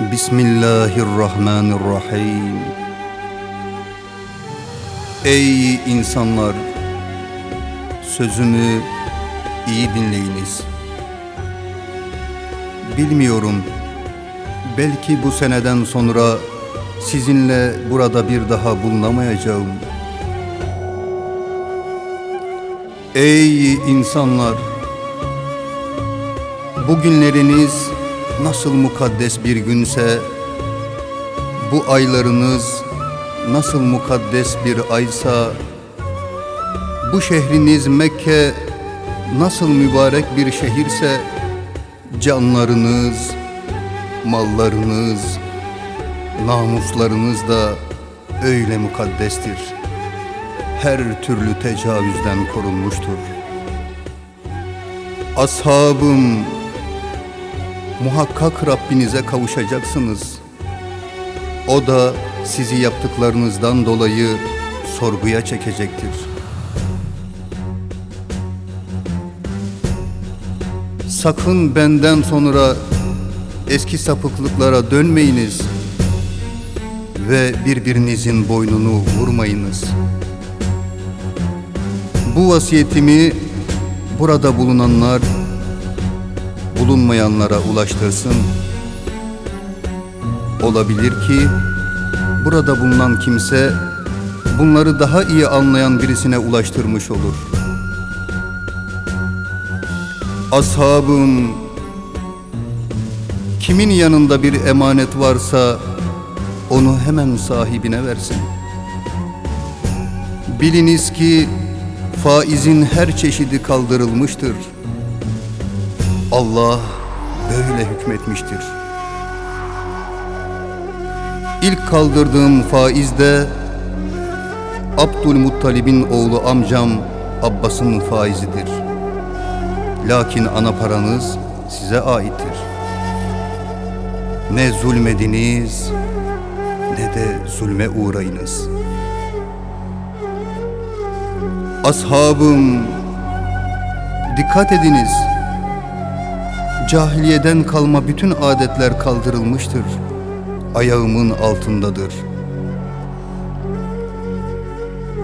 Bismillahirrahmanirrahim. Ey insanlar! Sözümü iyi dinleyiniz. Bilmiyorum, belki bu seneden sonra sizinle burada bir daha bulunamayacağım. Ey insanlar! Bugünleriniz nasıl mukaddes bir günse, bu aylarınız nasıl mukaddes bir aysa, bu şehriniz Mekke nasıl mübarek bir şehirse, canlarınız, mallarınız, namuslarınız da öyle mukaddestir. Her türlü tecavüzden korunmuştur. Ashabım, muhakkak Rabbinize kavuşacaksınız. O da sizi yaptıklarınızdan dolayı sorguya çekecektir. Sakın benden sonra eski sapıklıklara dönmeyiniz ve birbirinizin boynunu vurmayınız. Bu vasiyetimi burada bulunanlar bulunmayanlara ulaştırsın. Olabilir ki burada bulunan kimse bunları daha iyi anlayan birisine ulaştırmış olur. Ashabım kimin yanında bir emanet varsa onu hemen sahibine versin. Biliniz ki faizin her çeşidi kaldırılmıştır. Allah böyle hükmetmiştir. İlk kaldırdığım faiz de Abdülmuttalib'in oğlu amcam Abbas'ın faizidir. Lakin ana paranız size aittir. Ne zulmediniz ne de zulme uğrayınız. Ashabım dikkat ediniz. Cahiliyeden kalma bütün adetler kaldırılmıştır. Ayağımın altındadır.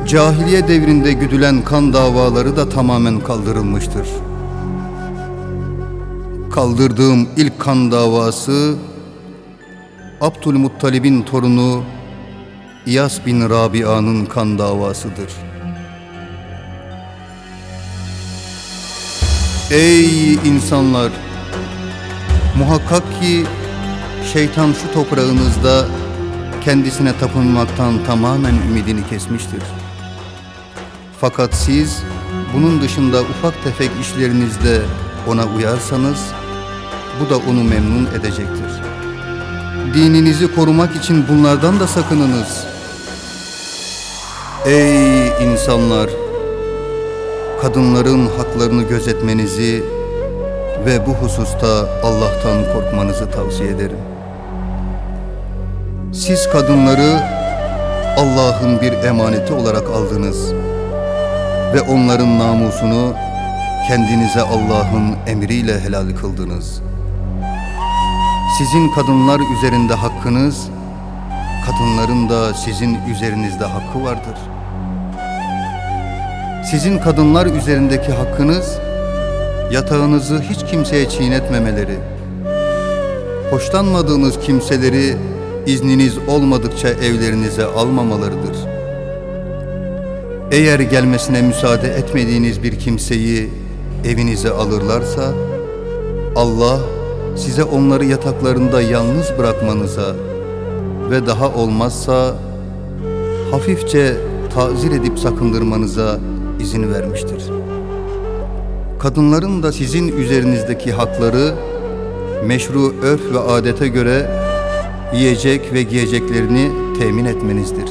Cahiliye devrinde güdülen kan davaları da tamamen kaldırılmıştır. Kaldırdığım ilk kan davası Abdülmuttalib'in torunu İyas bin Rabia'nın kan davasıdır. Ey insanlar! Muhakkak ki şeytan şu toprağınızda kendisine tapınmaktan tamamen ümidini kesmiştir. Fakat siz bunun dışında ufak tefek işlerinizde ona uyarsanız bu da onu memnun edecektir. Dininizi korumak için bunlardan da sakınınız. Ey insanlar! Kadınların haklarını gözetmenizi ve bu hususta Allah'tan korkmanızı tavsiye ederim. Siz kadınları Allah'ın bir emaneti olarak aldınız ve onların namusunu kendinize Allah'ın emriyle helal kıldınız. Sizin kadınlar üzerinde hakkınız, kadınların da sizin üzerinizde hakkı vardır. Sizin kadınlar üzerindeki hakkınız, yatağınızı hiç kimseye çiğnetmemeleri, hoşlanmadığınız kimseleri izniniz olmadıkça evlerinize almamalarıdır. Eğer gelmesine müsaade etmediğiniz bir kimseyi evinize alırlarsa, Allah size onları yataklarında yalnız bırakmanıza ve daha olmazsa hafifçe tazir edip sakındırmanıza izin vermiştir. Kadınların da sizin üzerinizdeki hakları meşru örf ve adete göre yiyecek ve giyeceklerini temin etmenizdir.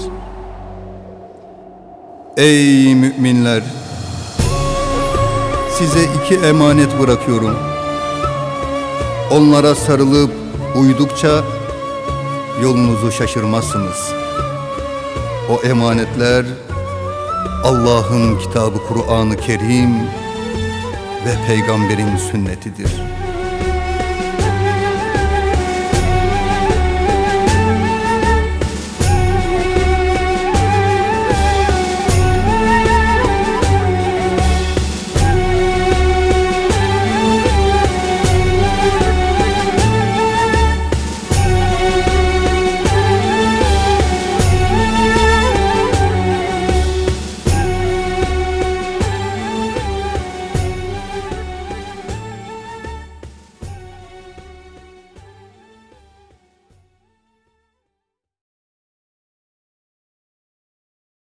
Ey müminler! Size iki emanet bırakıyorum. Onlara sarılıp uydukça yolunuzu şaşırmazsınız. O emanetler Allah'ın kitabı Kur'an-ı Kerim ve peygamberin sünnetidir.